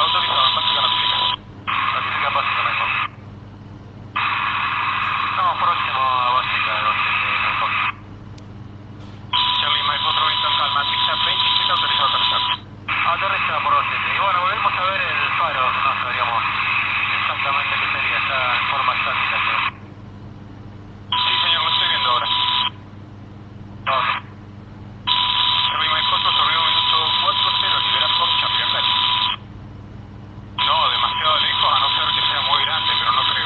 Autorizado, práctica notifica. Notifica básica mejor. Estamos próximos a básica de mejor. Charlie Mike 420 calma, pista 27 autorizado aterrizar. Aterriza por 27. Y bueno, volvemos a ver el faro, no sabríamos exactamente qué sería. Está